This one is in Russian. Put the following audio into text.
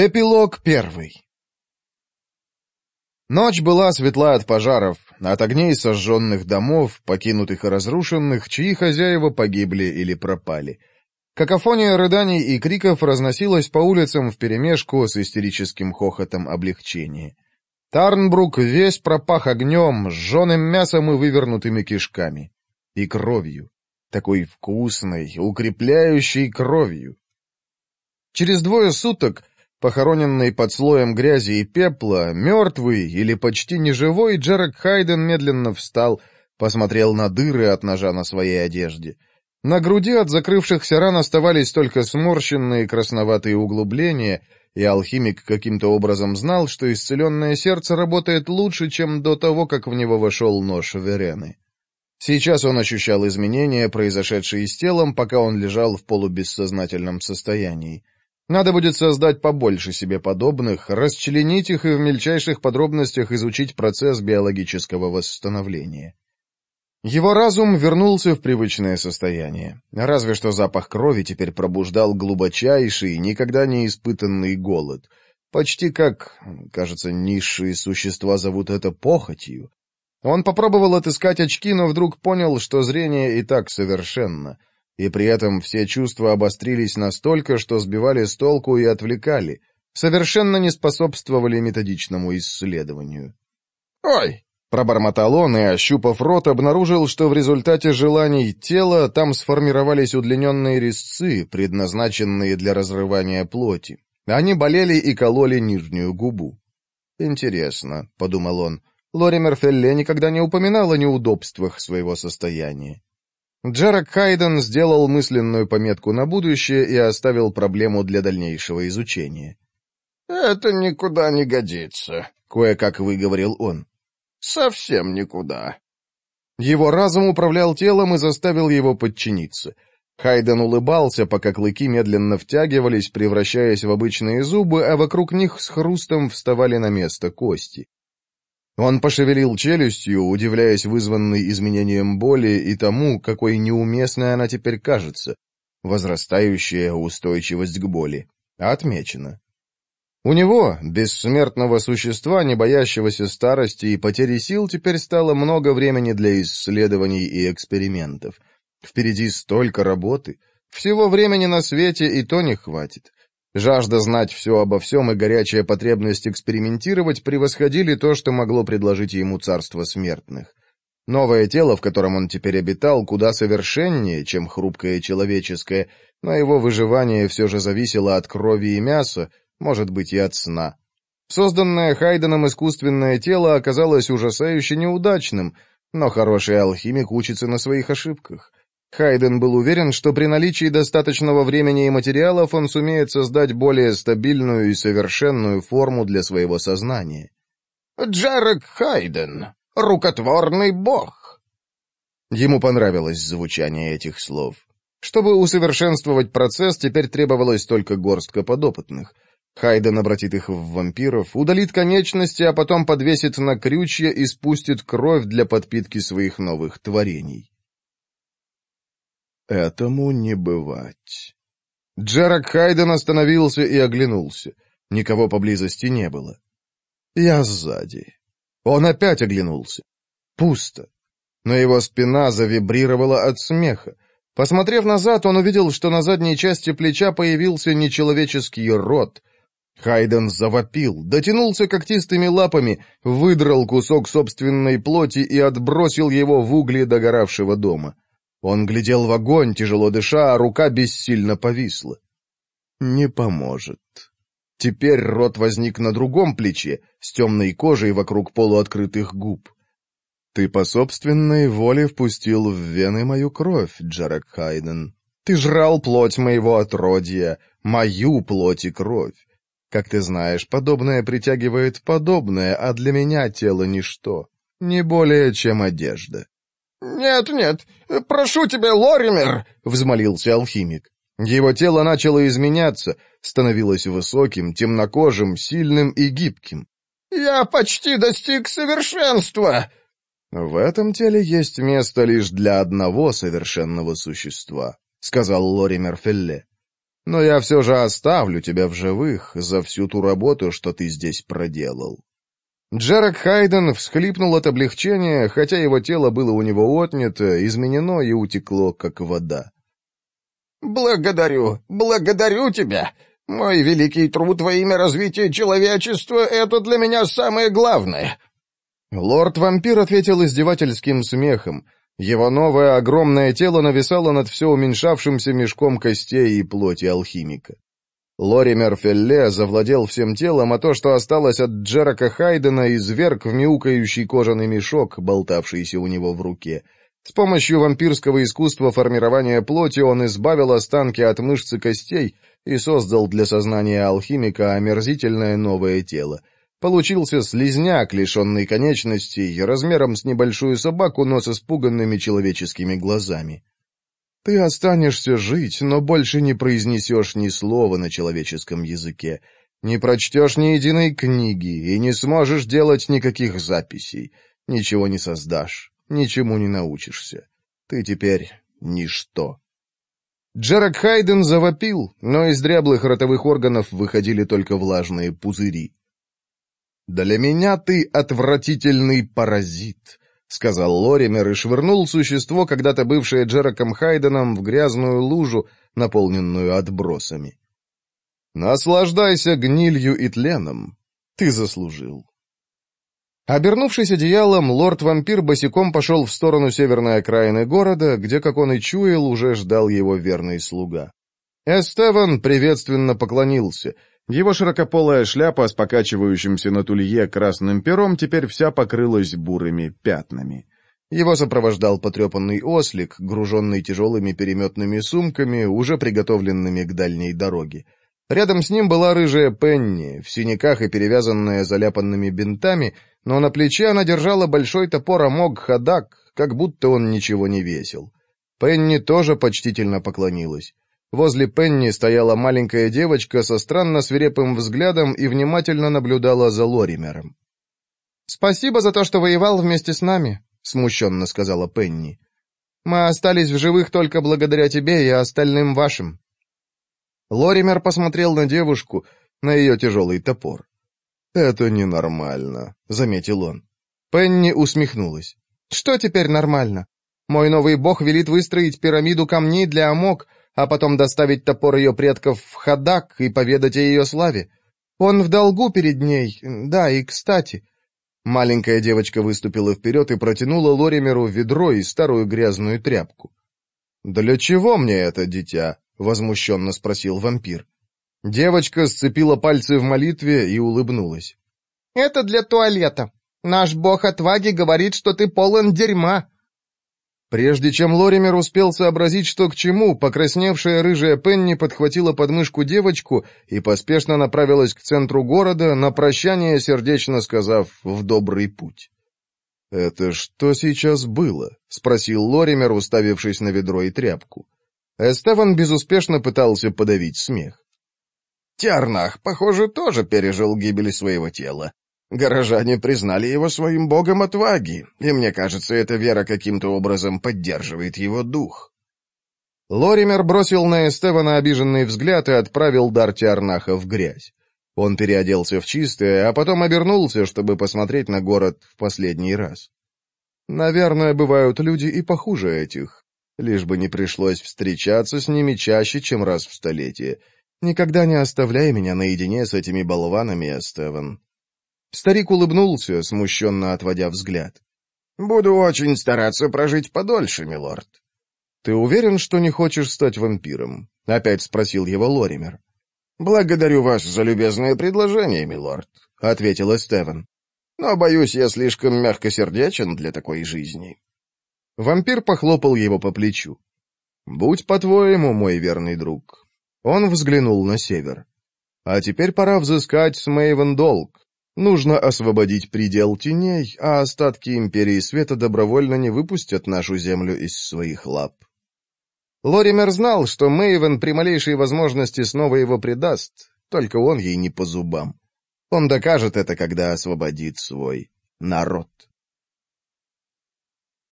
Эпилог первый. Ночь была светла от пожаров, от огней сожженных домов, покинутых и разрушенных, чьи хозяева погибли или пропали. Какофония рыданий и криков разносилась по улицам вперемешку с истерическим хохотом облегчения. Тарнбрук весь пропах огнем, сжженным мясом и вывернутыми кишками. И кровью. Такой вкусной, укрепляющей кровью. Через двое суток Похороненный под слоем грязи и пепла, мертвый или почти неживой, Джерек Хайден медленно встал, посмотрел на дыры от ножа на своей одежде. На груди от закрывшихся ран оставались только сморщенные красноватые углубления, и алхимик каким-то образом знал, что исцеленное сердце работает лучше, чем до того, как в него вошел нож Верены. Сейчас он ощущал изменения, произошедшие с телом, пока он лежал в полубессознательном состоянии. Надо будет создать побольше себе подобных, расчленить их и в мельчайших подробностях изучить процесс биологического восстановления. Его разум вернулся в привычное состояние, разве что запах крови теперь пробуждал глубочайший, никогда не испытанный голод, почти как, кажется, низшие существа зовут это похотью. Он попробовал отыскать очки, но вдруг понял, что зрение и так совершенно — и при этом все чувства обострились настолько, что сбивали с толку и отвлекали, совершенно не способствовали методичному исследованию. «Ой!» — пробормотал он и, ощупав рот, обнаружил, что в результате желаний тела там сформировались удлиненные резцы, предназначенные для разрывания плоти. Они болели и кололи нижнюю губу. «Интересно», — подумал он, — Лоример Фелле никогда не упоминал о неудобствах своего состояния. Джерак Хайден сделал мысленную пометку на будущее и оставил проблему для дальнейшего изучения. «Это никуда не годится», — кое-как выговорил он. «Совсем никуда». Его разум управлял телом и заставил его подчиниться. Хайден улыбался, пока клыки медленно втягивались, превращаясь в обычные зубы, а вокруг них с хрустом вставали на место кости. Он пошевелил челюстью, удивляясь вызванной изменением боли и тому, какой неуместной она теперь кажется. Возрастающая устойчивость к боли. Отмечено. У него, бессмертного существа, не боящегося старости и потери сил, теперь стало много времени для исследований и экспериментов. Впереди столько работы. Всего времени на свете и то не хватит. Жажда знать все обо всем и горячая потребность экспериментировать превосходили то, что могло предложить ему царство смертных. Новое тело, в котором он теперь обитал, куда совершеннее, чем хрупкое человеческое, но его выживание все же зависело от крови и мяса, может быть, и от сна. Созданное Хайденом искусственное тело оказалось ужасающе неудачным, но хороший алхимик учится на своих ошибках. Хайден был уверен, что при наличии достаточного времени и материалов он сумеет создать более стабильную и совершенную форму для своего сознания. «Джерек Хайден, рукотворный бог!» Ему понравилось звучание этих слов. Чтобы усовершенствовать процесс, теперь требовалось только горстка подопытных. Хайден обратит их в вампиров, удалит конечности, а потом подвесит на крючья и спустит кровь для подпитки своих новых творений. Этому не бывать. Джерак Хайден остановился и оглянулся. Никого поблизости не было. Я сзади. Он опять оглянулся. Пусто. Но его спина завибрировала от смеха. Посмотрев назад, он увидел, что на задней части плеча появился нечеловеческий рот. Хайден завопил, дотянулся когтистыми лапами, выдрал кусок собственной плоти и отбросил его в угли догоравшего дома. Он глядел в огонь, тяжело дыша, а рука бессильно повисла. Не поможет. Теперь рот возник на другом плече, с темной кожей вокруг полуоткрытых губ. «Ты по собственной воле впустил в вены мою кровь, Джарак Хайден. Ты жрал плоть моего отродья, мою плоть и кровь. Как ты знаешь, подобное притягивает подобное, а для меня тело ничто, не более, чем одежда. «Нет, нет, прошу тебя, Лоример!» — взмолился алхимик. Его тело начало изменяться, становилось высоким, темнокожим, сильным и гибким. «Я почти достиг совершенства!» «В этом теле есть место лишь для одного совершенного существа», — сказал Лоример Фелле. «Но я все же оставлю тебя в живых за всю ту работу, что ты здесь проделал». Джерек Хайден всхлипнул от облегчения, хотя его тело было у него отнято, изменено и утекло, как вода. «Благодарю, благодарю тебя! Мой великий труд во имя развития человечества — это для меня самое главное!» Лорд-вампир ответил издевательским смехом. Его новое огромное тело нависало над все уменьшавшимся мешком костей и плоти алхимика. Лори Мерфелле завладел всем телом, а то, что осталось от Джерака Хайдена, изверг в мяукающий кожаный мешок, болтавшийся у него в руке. С помощью вампирского искусства формирования плоти он избавил останки от мышц и костей и создал для сознания алхимика омерзительное новое тело. Получился слизняк, лишенный конечностей, размером с небольшую собаку, но с испуганными человеческими глазами. Ты останешься жить, но больше не произнесешь ни слова на человеческом языке, не прочтешь ни единой книги и не сможешь делать никаких записей, ничего не создашь, ничему не научишься. Ты теперь ничто. Джерак Хайден завопил, но из дряблых ротовых органов выходили только влажные пузыри. «Для меня ты отвратительный паразит», — сказал Лоример и швырнул существо, когда-то бывшее Джераком Хайденом, в грязную лужу, наполненную отбросами. «Наслаждайся гнилью и тленом. Ты заслужил». Обернувшись одеялом, лорд-вампир босиком пошел в сторону северной окраины города, где, как он и чуял, уже ждал его верный слуга. Эстеван приветственно поклонился. Его широкополая шляпа с покачивающимся на тулье красным пером теперь вся покрылась бурыми пятнами. Его сопровождал потрепанный ослик, груженный тяжелыми переметными сумками, уже приготовленными к дальней дороге. Рядом с ним была рыжая Пенни, в синяках и перевязанная заляпанными бинтами, но на плече она держала большой топор Амог-Хадак, как будто он ничего не весил. Пенни тоже почтительно поклонилась. Возле Пенни стояла маленькая девочка со странно свирепым взглядом и внимательно наблюдала за Лоримером. «Спасибо за то, что воевал вместе с нами», — смущенно сказала Пенни. «Мы остались в живых только благодаря тебе и остальным вашим». Лоример посмотрел на девушку, на ее тяжелый топор. «Это ненормально», — заметил он. Пенни усмехнулась. «Что теперь нормально? Мой новый бог велит выстроить пирамиду камней для Амок, а потом доставить топор ее предков в Хадак и поведать о ее славе. Он в долгу перед ней, да, и кстати. Маленькая девочка выступила вперед и протянула Лоримеру ведро и старую грязную тряпку. «Для чего мне это, дитя?» — возмущенно спросил вампир. Девочка сцепила пальцы в молитве и улыбнулась. «Это для туалета. Наш бог отваги говорит, что ты полон дерьма. Прежде чем Лоример успел сообразить, что к чему, покрасневшая рыжая Пенни подхватила подмышку девочку и поспешно направилась к центру города, на прощание сердечно сказав «в добрый путь». «Это что сейчас было?» — спросил Лоример, уставившись на ведро и тряпку. Эстеван безуспешно пытался подавить смех. «Тярнах, похоже, тоже пережил гибель своего тела», Горожане признали его своим богом отваги, и мне кажется, эта вера каким-то образом поддерживает его дух. Лоример бросил на Эстевана обиженный взгляд и отправил Дарти Арнаха в грязь. Он переоделся в чистое, а потом обернулся, чтобы посмотреть на город в последний раз. Наверное, бывают люди и похуже этих, лишь бы не пришлось встречаться с ними чаще, чем раз в столетие. Никогда не оставляй меня наедине с этими болванами, Эстеван. Старик улыбнулся, смущенно отводя взгляд. «Буду очень стараться прожить подольше, милорд». «Ты уверен, что не хочешь стать вампиром?» — опять спросил его Лоример. «Благодарю вас за любезное предложение, милорд», — ответил Эстеван. «Но, боюсь, я слишком мягкосердечен для такой жизни». Вампир похлопал его по плечу. «Будь по-твоему, мой верный друг». Он взглянул на север. «А теперь пора взыскать с Мэйвен долг. Нужно освободить предел теней, а остатки Империи Света добровольно не выпустят нашу землю из своих лап. Лоример знал, что Мэйвен при малейшей возможности снова его предаст, только он ей не по зубам. Он докажет это, когда освободит свой народ.